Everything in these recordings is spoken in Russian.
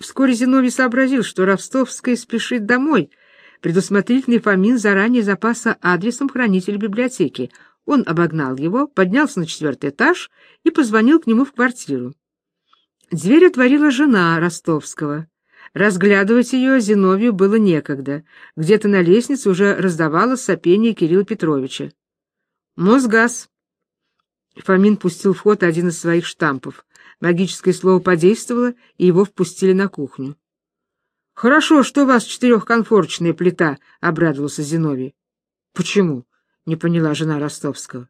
Вскоре Зиновий сообразил, что Ростовская спешит домой. Предусмотрительный Фомин заранее запаса адресом хранителя библиотеки. Он обогнал его, поднялся на четвертый этаж и позвонил к нему в квартиру. Дверь отворила жена Ростовского. Разглядывать ее Зиновию было некогда. Где-то на лестнице уже раздавалось сопение Кирилла Петровича. «Мосгаз!» Фомин пустил в ход один из своих штампов. Магическое слово подействовало, и его впустили на кухню. «Хорошо, что у вас четырехконфорочная плита», — обрадовался Зиновий. «Почему?» — не поняла жена Ростовского.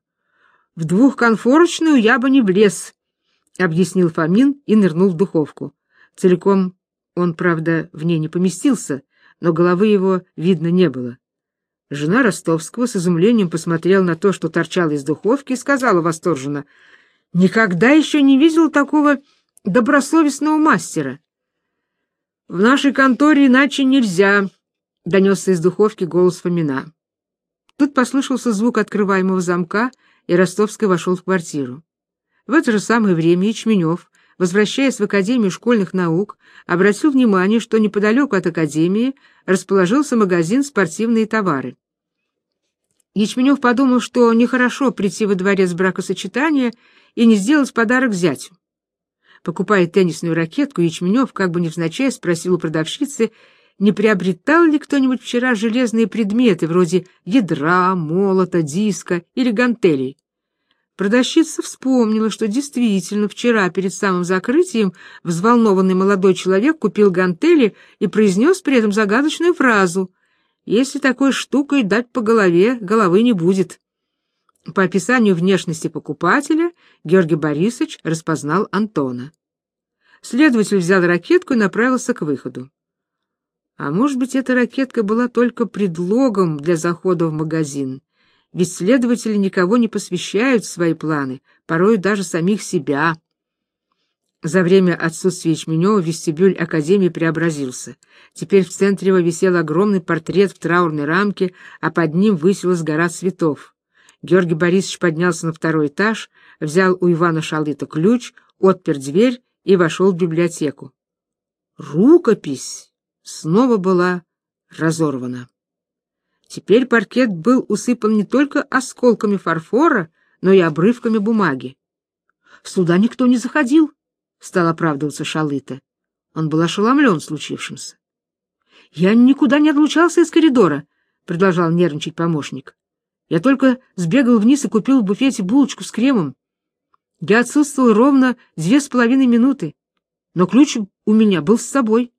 «В двухконфорочную я бы не влез», — объяснил Фомин и нырнул в духовку. Целиком он, правда, в ней не поместился, но головы его видно не было. Жена Ростовского с изумлением посмотрела на то, что торчало из духовки, и сказала восторженно, «Никогда еще не видел такого добросовестного мастера». «В нашей конторе иначе нельзя», — донесся из духовки голос Фомина. Тут послышался звук открываемого замка, и Ростовский вошел в квартиру. В это же самое время Ячменев, возвращаясь в Академию школьных наук, обратил внимание, что неподалеку от Академии расположился магазин «Спортивные товары». Ячменев подумал, что нехорошо прийти во дворец бракосочетания и не сделать подарок зятю. Покупая теннисную ракетку, Ячменев, как бы невзначай, спросил у продавщицы, не приобретал ли кто-нибудь вчера железные предметы, вроде ядра, молота, диска или гантелей. Продавщица вспомнила, что действительно вчера перед самым закрытием взволнованный молодой человек купил гантели и произнес при этом загадочную фразу «Если такой штукой дать по голове, головы не будет». По описанию внешности покупателя Георгий Борисович распознал Антона. Следователь взял ракетку и направился к выходу. А может быть, эта ракетка была только предлогом для захода в магазин. Ведь следователи никого не посвящают в свои планы, порой даже самих себя. За время отсутствия Ячменева вестибюль Академии преобразился. Теперь в центре его висел огромный портрет в траурной рамке, а под ним высилась гора цветов. Георгий Борисович поднялся на второй этаж, взял у Ивана Шалыта ключ, отпер дверь и вошел в библиотеку. Рукопись снова была разорвана. Теперь паркет был усыпан не только осколками фарфора, но и обрывками бумаги. «Сюда никто не заходил», — стал оправдываться Шалыта. Он был ошеломлен случившимся. «Я никуда не отлучался из коридора», — продолжал нервничать помощник. «Я только сбегал вниз и купил в буфете булочку с кремом. Я отсутствовал ровно две с половиной минуты, но ключ у меня был с собой».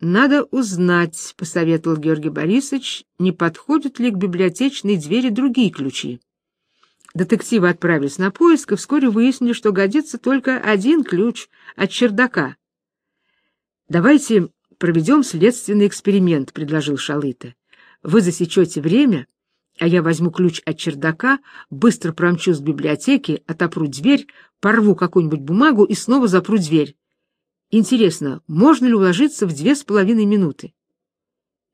«Надо узнать», — посоветовал Георгий Борисович, не подходят ли к библиотечной двери другие ключи. Детективы отправились на поиск и вскоре выяснили, что годится только один ключ от чердака. «Давайте проведем следственный эксперимент», — предложил Шалыта. «Вы засечете время, а я возьму ключ от чердака, быстро промчусь в библиотеке, отопру дверь, порву какую-нибудь бумагу и снова запру дверь. Интересно, можно ли уложиться в две с половиной минуты?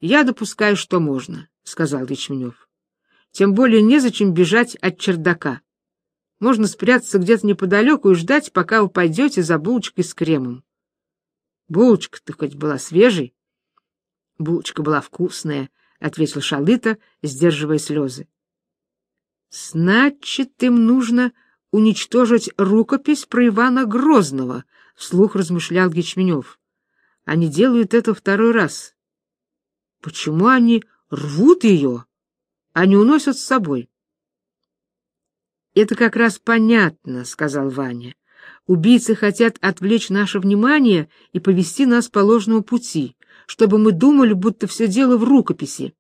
Я допускаю, что можно, сказал Ячменев. Тем более незачем бежать от чердака. Можно спрятаться где-то неподалеку и ждать, пока вы пойдете за булочкой с кремом. Булочка-то хоть была свежей? Булочка была вкусная, ответил Шалыта, сдерживая слезы. Значит, им нужно уничтожить рукопись про Ивана Грозного, вслух размышлял Ячменев. Они делают это второй раз. Почему они рвут ее, а не уносят с собой? Это как раз понятно, сказал Ваня. Убийцы хотят отвлечь наше внимание и повести нас по ложному пути, чтобы мы думали, будто все дело в рукописи.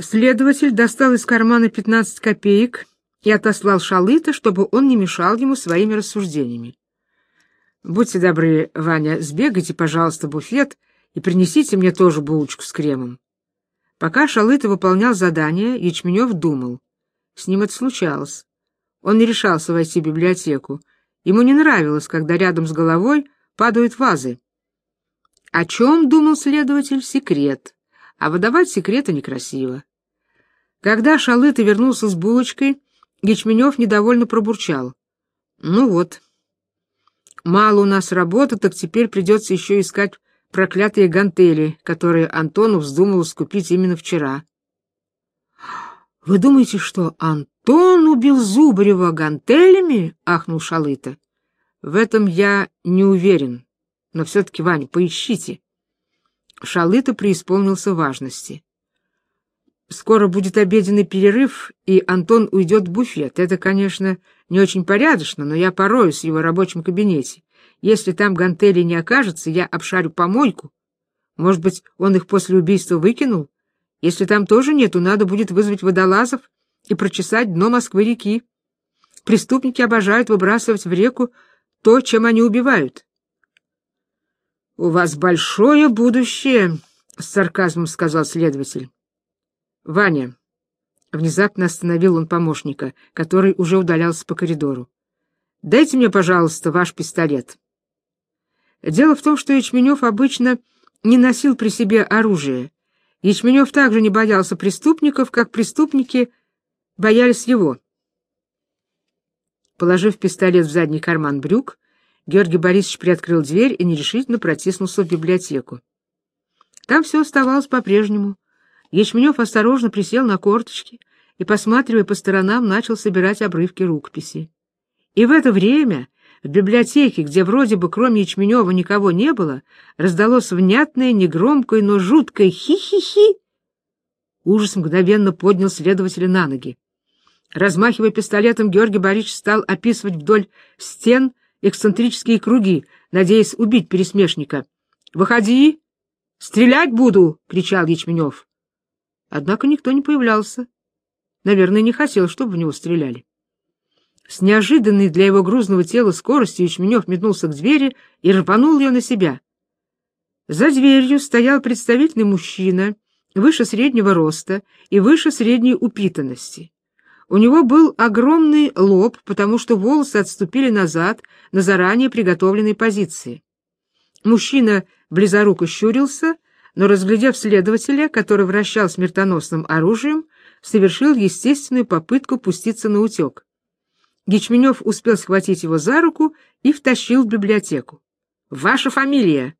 Следователь достал из кармана пятнадцать копеек и отослал Шалыта, чтобы он не мешал ему своими рассуждениями. Будьте добры, Ваня, сбегайте, пожалуйста, буфет и принесите мне тоже булочку с кремом. Пока Шалыта выполнял задание, Ячменев думал. С ним это случалось. Он не решался войти в библиотеку. Ему не нравилось, когда рядом с головой падают вазы. О чем думал следователь? Секрет. А выдавать секреты некрасиво. Когда Шалыта вернулся с булочкой, Ячменев недовольно пробурчал. Ну вот, Мало у нас работы, так теперь придется еще искать проклятые гантели, которые Антону вздумал скупить именно вчера. «Вы думаете, что Антон убил Зубарева гантелями?» — ахнул Шалыта. «В этом я не уверен, но все-таки, Ваня, поищите». Шалыта преисполнился важности. Скоро будет обеденный перерыв, и Антон уйдет в буфет. Это, конечно, не очень порядочно, но я пороюсь в его рабочем кабинете. Если там гантели не окажется, я обшарю помойку. Может быть, он их после убийства выкинул? Если там тоже нету, надо будет вызвать водолазов и прочесать дно Москвы-реки. Преступники обожают выбрасывать в реку то, чем они убивают. — У вас большое будущее, — с сарказмом сказал следователь. — Ваня, — внезапно остановил он помощника, который уже удалялся по коридору. — Дайте мне, пожалуйста, ваш пистолет. Дело в том, что Ячменев обычно не носил при себе оружие. Ячменев также не боялся преступников, как преступники боялись его. Положив пистолет в задний карман брюк, Георгий Борисович приоткрыл дверь и нерешительно протиснулся в библиотеку. Там все оставалось по-прежнему. Ячменев осторожно присел на корточки и, посматривая по сторонам, начал собирать обрывки рукописи. И в это время в библиотеке, где вроде бы кроме Ячменева никого не было, раздалось внятное, негромкое, но жуткое «хи-хи-хи». Ужас мгновенно поднял следователя на ноги. Размахивая пистолетом, Георгий Борисович стал описывать вдоль стен эксцентрические круги, надеясь убить пересмешника. «Выходи! Стрелять буду!» — кричал Ячменев. Однако никто не появлялся. Наверное, не хотел, чтобы в него стреляли. С неожиданной для его грузного тела скоростью Ячменев метнулся к двери и рванул ее на себя. За дверью стоял представительный мужчина, выше среднего роста и выше средней упитанности. У него был огромный лоб, потому что волосы отступили назад на заранее приготовленной позиции. Мужчина близоруко щурился, но, разглядев следователя, который вращал смертоносным оружием, совершил естественную попытку пуститься на утек. Гичменев успел схватить его за руку и втащил в библиотеку. «Ваша фамилия?»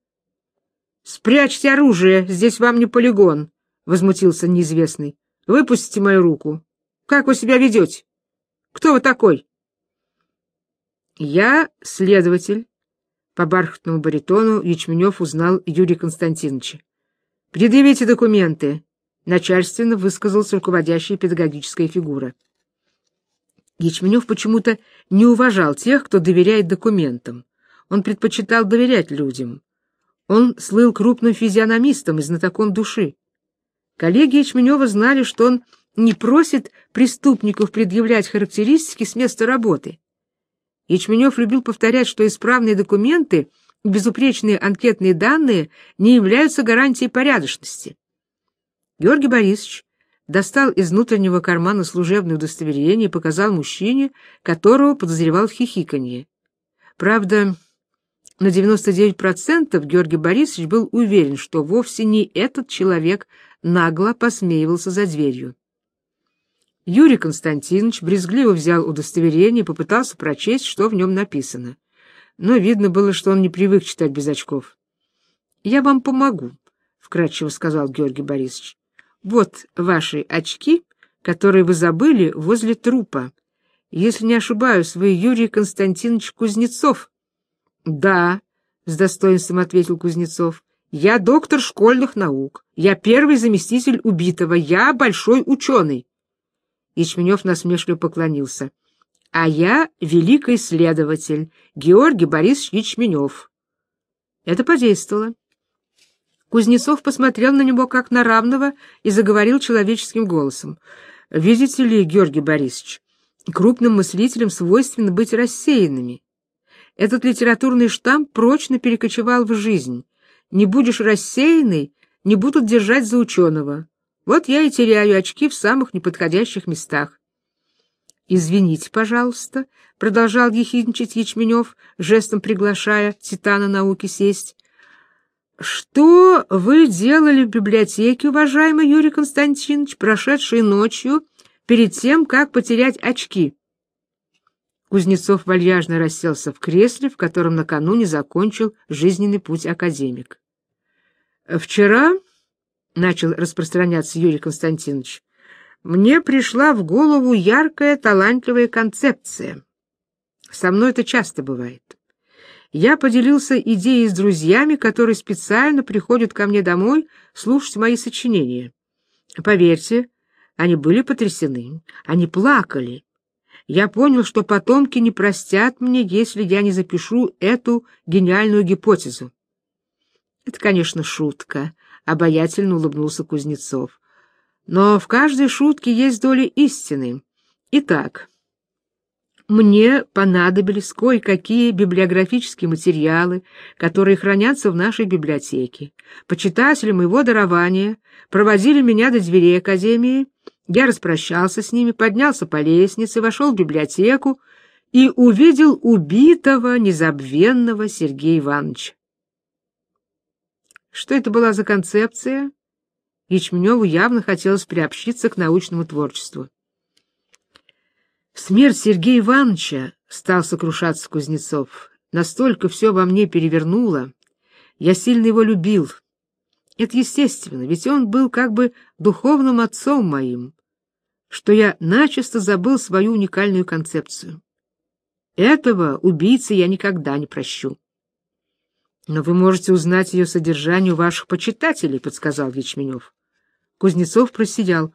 «Спрячьте оружие, здесь вам не полигон», — возмутился неизвестный. «Выпустите мою руку. Как вы себя ведете? Кто вы такой?» «Я следователь», — по бархатному баритону Ячменев узнал Юрия Константиновича. «Предъявите документы», — начальственно высказалась руководящая педагогическая фигура. Ячменев почему-то не уважал тех, кто доверяет документам. Он предпочитал доверять людям. Он слыл крупным физиономистом и знатоком души. Коллеги Ячменева знали, что он не просит преступников предъявлять характеристики с места работы. Ячменев любил повторять, что исправные документы безупречные анкетные данные не являются гарантией порядочности. Георгий Борисович достал из внутреннего кармана служебное удостоверение и показал мужчине, которого подозревал в хихиканье. Правда, на 99% Георгий Борисович был уверен, что вовсе не этот человек нагло посмеивался за дверью. Юрий Константинович брезгливо взял удостоверение и попытался прочесть, что в нем написано. Но видно было, что он не привык читать без очков. «Я вам помогу», — вкратчиво сказал Георгий Борисович. Вот ваши очки, которые вы забыли возле трупа. Если не ошибаюсь, вы Юрий Константинович Кузнецов. Да, с достоинством ответил Кузнецов. Я доктор школьных наук. Я первый заместитель убитого. Я большой ученый. Ячменев насмешливо поклонился. А я великий исследователь Георгий Борисович Ячменев. Это подействовало. Кузнецов посмотрел на него как на равного и заговорил человеческим голосом. «Видите ли, Георгий Борисович, крупным мыслителям свойственно быть рассеянными. Этот литературный штамп прочно перекочевал в жизнь. Не будешь рассеянный, не будут держать за ученого. Вот я и теряю очки в самых неподходящих местах. «Извините, пожалуйста», — продолжал ехидничать Ячменев, жестом приглашая Титана науки сесть. Что вы делали в библиотеке, уважаемый Юрий Константинович, прошедшей ночью, перед тем, как потерять очки? Кузнецов вальяжно расселся в кресле, в котором накануне закончил жизненный путь академик. «Вчера», — начал распространяться Юрий Константинович, — «мне пришла в голову яркая, талантливая концепция. Со мной это часто бывает. Я поделился идеей с друзьями, которые специально приходят ко мне домой слушать мои сочинения. Поверьте, они были потрясены, они плакали, я понял, что потомки не простят мне, если я не запишу эту гениальную гипотезу. Это, конечно, шутка, обаятельно улыбнулся Кузнецов. Но в каждой шутке есть доля истины. Итак, мне понадобились кое-какие библиографические материалы, которые хранятся в нашей библиотеке. Почитатели моего дарования проводили меня до дверей Академии, я распрощался с ними, поднялся по лестнице, вошел в библиотеку и увидел убитого, незабвенного Сергея Ивановича. Что это была за концепция? Ячменеву явно хотелось приобщиться к научному творчеству. Смерть Сергея Ивановича, стал сокрушаться Кузнецов, настолько все во мне перевернуло. Я сильно его любил. Это естественно, ведь он был как бы духовным отцом моим что я начисто забыл свою уникальную концепцию. Этого убийцы я никогда не прощу. Но вы можете узнать ее содержание у ваших почитателей, подсказал Ячменев. Кузнецов просиял.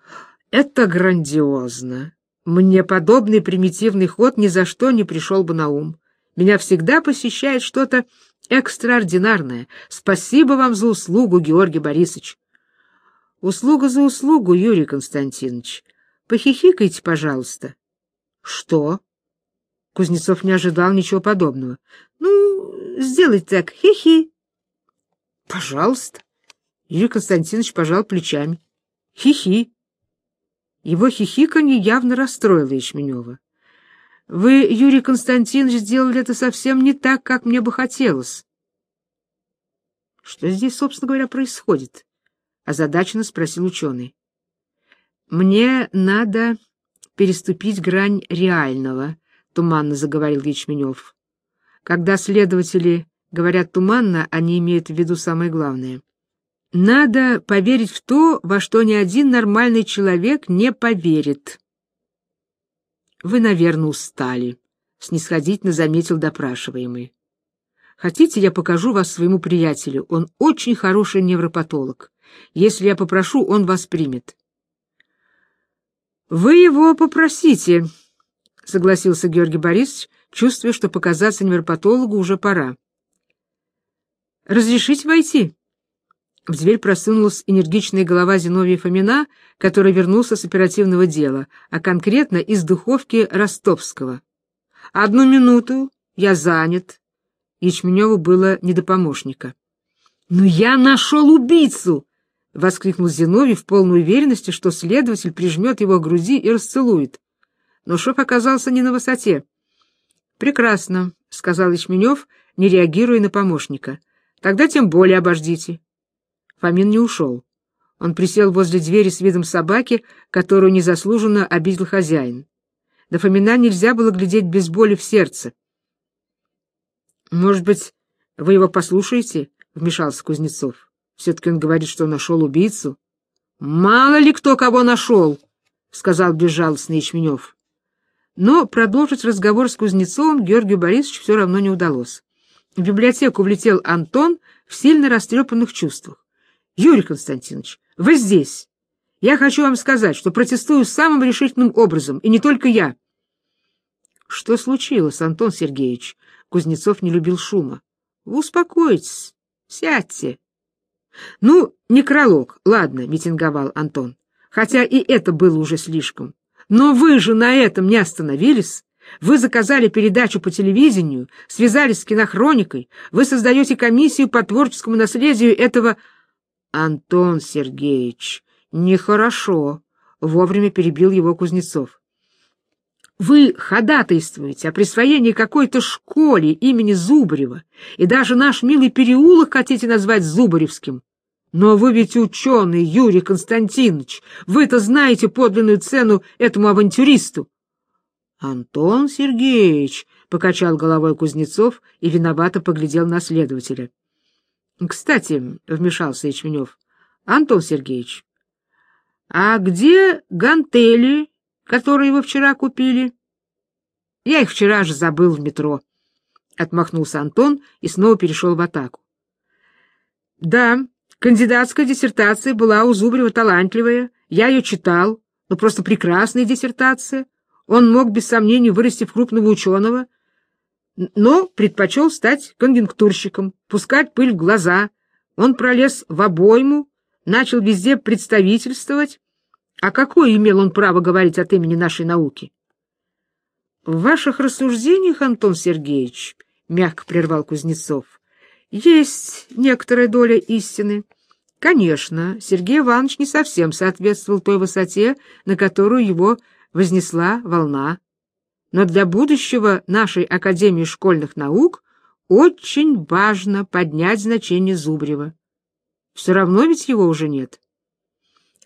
Это грандиозно. Мне подобный примитивный ход ни за что не пришел бы на ум. Меня всегда посещает что-то экстраординарное. Спасибо вам за услугу, Георгий Борисович. Услуга за услугу, Юрий Константинович. Похихикайте, пожалуйста. Что? Кузнецов не ожидал ничего подобного. Ну, сделайте так, хихи. Пожалуйста. Юрий Константинович пожал плечами. Хихи. Его хихиканье явно расстроило Ячменева. Вы, Юрий Константинович, сделали это совсем не так, как мне бы хотелось. Что здесь, собственно говоря, происходит? озадаченно спросил ученый. Мне надо переступить грань реального, туманно заговорил Ячменев. Когда следователи говорят туманно, они имеют в виду самое главное. Надо поверить в то, во что ни один нормальный человек не поверит. Вы, наверное, устали, снисходительно заметил допрашиваемый. Хотите, я покажу вас своему приятелю? Он очень хороший невропатолог. Если я попрошу, он вас примет. Вы его попросите, согласился Георгий Борисович, чувствуя, что показаться невропатологу уже пора. Разрешите войти? В дверь просунулась энергичная голова Зиновия Фомина, который вернулся с оперативного дела, а конкретно из духовки Ростовского. Одну минуту, я занят. Ячменеву было не до помощника. Но я нашел убийцу, — воскликнул Зиновий в полной уверенности, что следователь прижмет его к груди и расцелует. Но шоп оказался не на высоте. «Прекрасно», — сказал Ячменев, не реагируя на помощника. «Тогда тем более обождите». Фомин не ушел. Он присел возле двери с видом собаки, которую незаслуженно обидел хозяин. До Фомина нельзя было глядеть без боли в сердце. «Может быть, вы его послушаете?» — вмешался Кузнецов. Все-таки он говорит, что нашел убийцу. Мало ли кто кого нашел, — сказал безжалостный Ячменев. Но продолжить разговор с Кузнецовым Георгию Борисовичу все равно не удалось. В библиотеку влетел Антон в сильно растрепанных чувствах. — Юрий Константинович, вы здесь. Я хочу вам сказать, что протестую самым решительным образом, и не только я. — Что случилось, Антон Сергеевич? Кузнецов не любил шума. — успокойтесь, сядьте. Ну, некролог, ладно, митинговал Антон. Хотя и это было уже слишком. Но вы же на этом не остановились. Вы заказали передачу по телевидению, связались с кинохроникой, вы создаете комиссию по творческому наследию этого Антон Сергеевич. Нехорошо, вовремя перебил его Кузнецов. Вы ходатайствуете о присвоении какой-то школе имени Зубарева, и даже наш милый переулок хотите назвать Зубаревским. Но вы ведь ученый, Юрий Константинович, вы-то знаете подлинную цену этому авантюристу. Антон Сергеевич, покачал головой Кузнецов и виновато поглядел на следователя. Кстати, вмешался Ячменев. Антон Сергеевич, а где гантели, которые вы вчера купили? Я их вчера же забыл в метро. Отмахнулся Антон и снова перешел в атаку. Да, кандидатская диссертация была у Зубрева талантливая. Я ее читал. Ну, просто прекрасная диссертация. Он мог, без сомнений, вырасти в крупного ученого, но предпочел стать конъюнктурщиком, пускать пыль в глаза. Он пролез в обойму, начал везде представительствовать. А какое имел он право говорить от имени нашей науки? — В ваших рассуждениях, Антон Сергеевич, — мягко прервал Кузнецов, — есть некоторая доля истины. Конечно, Сергей Иванович не совсем соответствовал той высоте, на которую его вознесла волна. Но для будущего нашей Академии школьных наук очень важно поднять значение Зубрева. Все равно ведь его уже нет.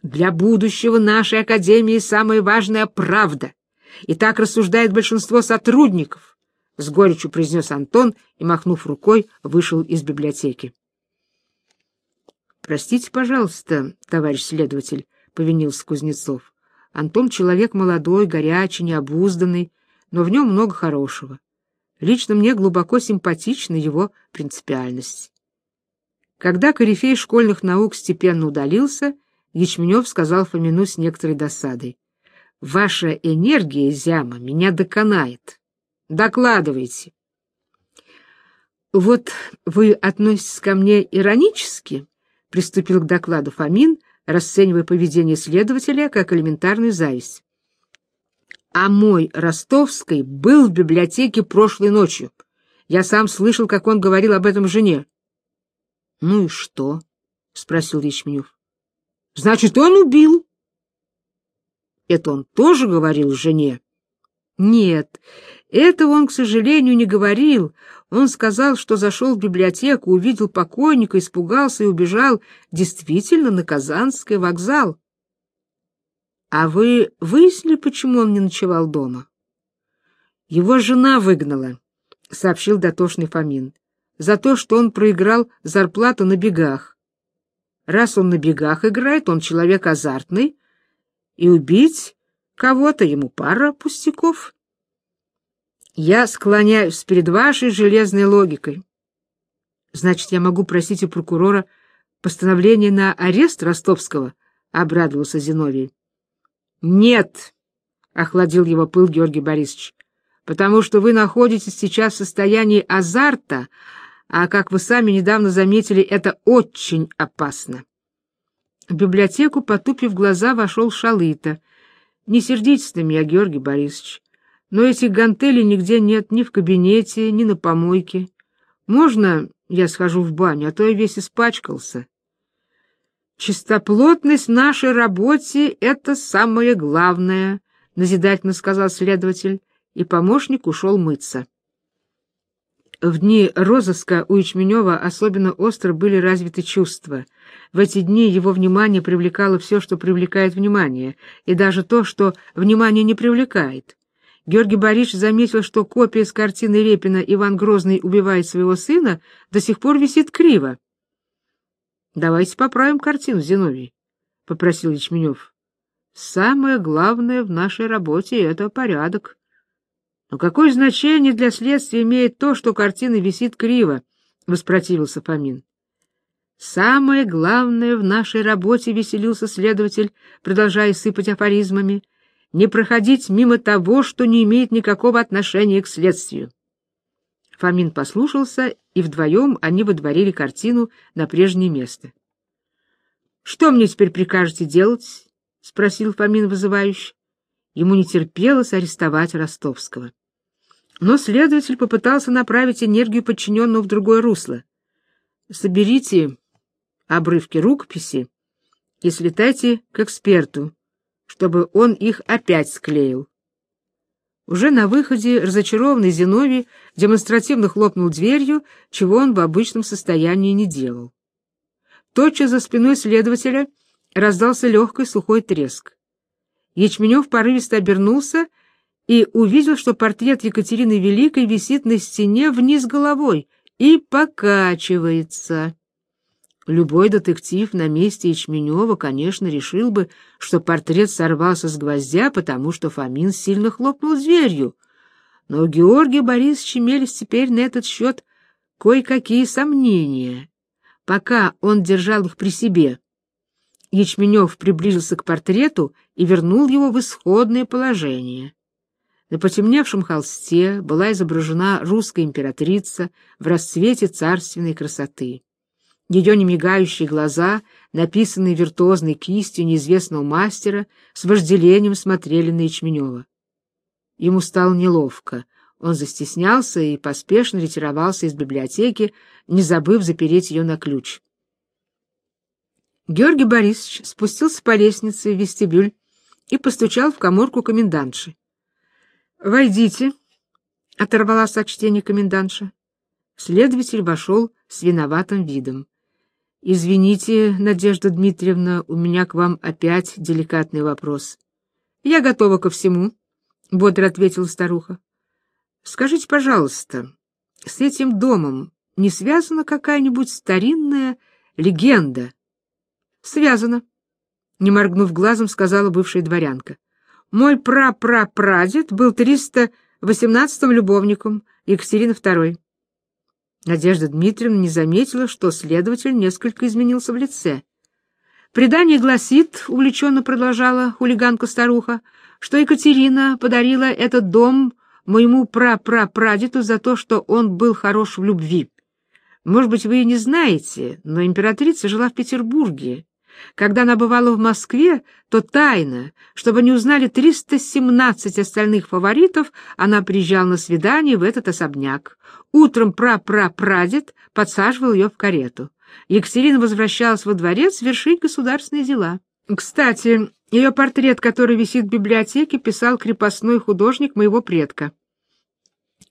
Для будущего нашей Академии самое важное — правда. И так рассуждает большинство сотрудников, — с горечью произнес Антон и, махнув рукой, вышел из библиотеки. — Простите, пожалуйста, товарищ следователь, — повинился Кузнецов. Антон человек молодой, горячий, необузданный, но в нем много хорошего. Лично мне глубоко симпатична его принципиальность. Когда корифей школьных наук степенно удалился, Ячменев сказал Фомину с некоторой досадой. — Ваша энергия, Зяма, меня доконает. Докладывайте. — Вот вы относитесь ко мне иронически, — приступил к докладу Фомин, расценивая поведение следователя как элементарную зависть. А мой Ростовский был в библиотеке прошлой ночью. Я сам слышал, как он говорил об этом жене. — Ну и что? — спросил Ячменев. — Значит, он убил. — Это он тоже говорил жене? — Нет, этого он, к сожалению, не говорил. Он сказал, что зашел в библиотеку, увидел покойника, испугался и убежал действительно на Казанский вокзал. — А вы выяснили, почему он не ночевал дома? — Его жена выгнала, — сообщил дотошный Фомин, — за то, что он проиграл зарплату на бегах. Раз он на бегах играет, он человек азартный, и убить кого-то ему пара пустяков. Я склоняюсь перед вашей железной логикой. Значит, я могу просить у прокурора постановление на арест Ростовского, — обрадовался Зиновий. — Нет, — охладил его пыл Георгий Борисович, — потому что вы находитесь сейчас в состоянии азарта, а, как вы сами недавно заметили, это очень опасно. В библиотеку, потупив глаза, вошел Шалыта. — Не сердитесь на меня, Георгий Борисович. Но этих гантелей нигде нет ни в кабинете, ни на помойке. Можно я схожу в баню, а то я весь испачкался? Чистоплотность в нашей работе — это самое главное, — назидательно сказал следователь, и помощник ушел мыться. В дни розыска у Ячменева особенно остро были развиты чувства. В эти дни его внимание привлекало все, что привлекает внимание, и даже то, что внимание не привлекает. Георгий Борисович заметил, что копия с картины Репина «Иван Грозный убивает своего сына» до сих пор висит криво. — Давайте поправим картину, Зиновий, — попросил Ячменев. — Самое главное в нашей работе — это порядок. Но какое значение для следствия имеет то, что картина висит криво? — воспротивился Фомин. Самое главное в нашей работе, — веселился следователь, продолжая сыпать афоризмами, — не проходить мимо того, что не имеет никакого отношения к следствию. Фомин послушался, и вдвоем они выдворили картину на прежнее место. — Что мне теперь прикажете делать? — спросил Фомин вызывающе. Ему не терпелось арестовать Ростовского. Но следователь попытался направить энергию подчиненного в другое русло. — Соберите обрывки рукописи и слетайте к эксперту, чтобы он их опять склеил. Уже на выходе разочарованный Зиновий демонстративно хлопнул дверью, чего он в обычном состоянии не делал. Тотчас за спиной следователя раздался легкий сухой треск. Ячменев порывисто обернулся и увидел, что портрет Екатерины Великой висит на стене вниз головой и покачивается. Любой детектив на месте Ячменева, конечно, решил бы, что портрет сорвался с гвоздя, потому что Фомин сильно хлопнул дверью. Но у Георгия Борисовича имелись теперь на этот счет кое-какие сомнения, пока он держал их при себе. Ячменев приблизился к портрету и вернул его в исходное положение. На потемневшем холсте была изображена русская императрица в расцвете царственной красоты. Ее немигающие глаза, написанные виртуозной кистью неизвестного мастера, с вожделением смотрели на Ячменева. Ему стало неловко. Он застеснялся и поспешно ретировался из библиотеки, не забыв запереть ее на ключ. Георгий Борисович спустился по лестнице в вестибюль и постучал в коморку комендантши. «Войдите», — оторвалась от чтения комендантша. Следователь вошел с виноватым видом. «Извините, Надежда Дмитриевна, у меня к вам опять деликатный вопрос». «Я готова ко всему», — бодро ответила старуха. «Скажите, пожалуйста, с этим домом не связана какая-нибудь старинная легенда?» «Связана», — не моргнув глазом, сказала бывшая дворянка. «Мой прапрапрадед был триста восемнадцатым любовником Екатерины II». Надежда Дмитриевна не заметила, что следователь несколько изменился в лице. «Предание гласит, — увлеченно продолжала хулиганка-старуха, — что Екатерина подарила этот дом моему прапрапрадеду за то, что он был хорош в любви. Может быть, вы и не знаете, но императрица жила в Петербурге, когда она бывала в Москве, то тайно, чтобы не узнали 317 остальных фаворитов, она приезжала на свидание в этот особняк. Утром пра-пра-прадед подсаживал ее в карету. Екатерина возвращалась во дворец вершить государственные дела. Кстати, ее портрет, который висит в библиотеке, писал крепостной художник моего предка.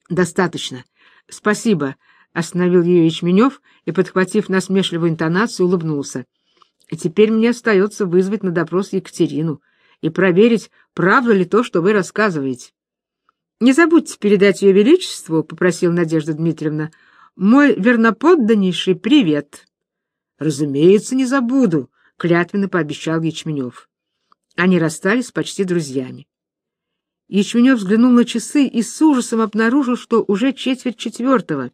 «Достаточно. Спасибо», — остановил ее Ячменев и, подхватив насмешливую интонацию, улыбнулся. Теперь мне остается вызвать на допрос Екатерину и проверить, правда ли то, что вы рассказываете. — Не забудьте передать ее величеству, — попросила Надежда Дмитриевна, — мой верноподданнейший привет. — Разумеется, не забуду, — клятвенно пообещал Ячменев. Они расстались почти друзьями. Ячменев взглянул на часы и с ужасом обнаружил, что уже четверть четвертого.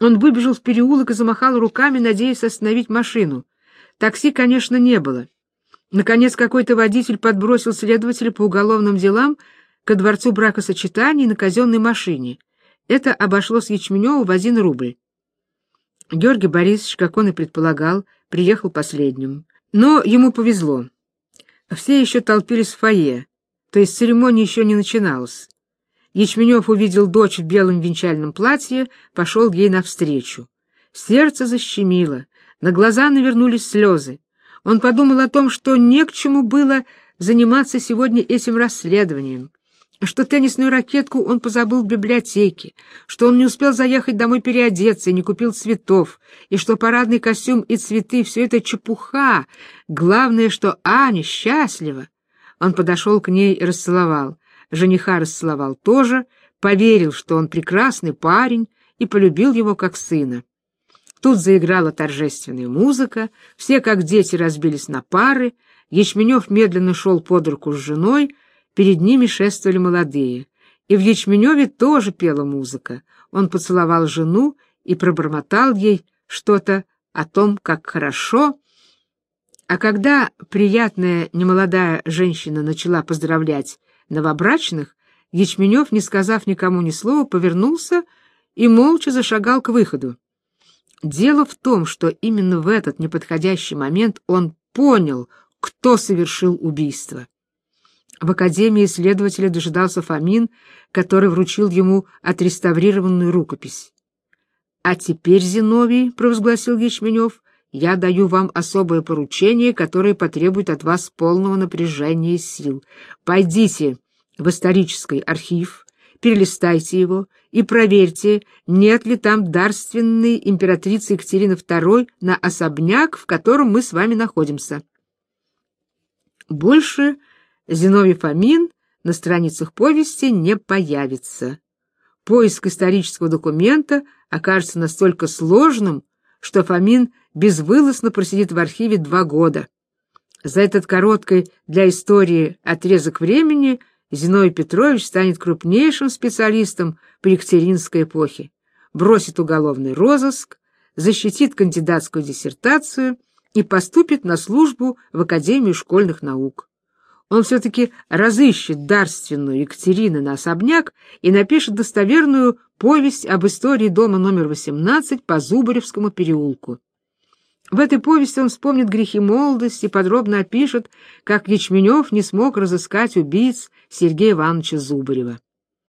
Он выбежал в переулок и замахал руками, надеясь остановить машину. Такси, конечно, не было. Наконец, какой-то водитель подбросил следователя по уголовным делам ко дворцу бракосочетаний на казенной машине. Это обошлось Ячменеву в один рубль. Георгий Борисович, как он и предполагал, приехал последним. Но ему повезло. Все еще толпились в фойе, то есть церемония еще не начиналась. Ячменев увидел дочь в белом венчальном платье, пошел ей навстречу. Сердце защемило, на глаза навернулись слезы. Он подумал о том, что не к чему было заниматься сегодня этим расследованием, что теннисную ракетку он позабыл в библиотеке, что он не успел заехать домой переодеться и не купил цветов, и что парадный костюм и цветы — все это чепуха. Главное, что Аня счастлива. Он подошел к ней и расцеловал. Жениха расцеловал тоже, поверил, что он прекрасный парень, и полюбил его как сына. Тут заиграла торжественная музыка, все, как дети, разбились на пары, Ячменев медленно шел под руку с женой, перед ними шествовали молодые. И в Ячменеве тоже пела музыка. Он поцеловал жену и пробормотал ей что-то о том, как хорошо. А когда приятная немолодая женщина начала поздравлять новобрачных, Ячменев, не сказав никому ни слова, повернулся и молча зашагал к выходу. Дело в том, что именно в этот неподходящий момент он понял, кто совершил убийство. В академии следователя дожидался Фомин, который вручил ему отреставрированную рукопись. «А теперь, Зиновий», — провозгласил Ячменев, — «я даю вам особое поручение, которое потребует от вас полного напряжения сил. Пойдите в исторический архив, перелистайте его и проверьте, нет ли там дарственной императрицы Екатерины II на особняк, в котором мы с вами находимся. Больше Зиновий Фомин на страницах повести не появится. Поиск исторического документа окажется настолько сложным, что Фомин безвылазно просидит в архиве два года. За этот короткий для истории отрезок времени Зиновий Петрович станет крупнейшим специалистом по Екатеринской эпохе, бросит уголовный розыск, защитит кандидатскую диссертацию и поступит на службу в Академию школьных наук. Он все-таки разыщет дарственную Екатерину на особняк и напишет достоверную повесть об истории дома номер 18 по Зубаревскому переулку. В этой повести он вспомнит грехи молодости и подробно опишет, как Ячменев не смог разыскать убийц Сергея Ивановича Зубарева.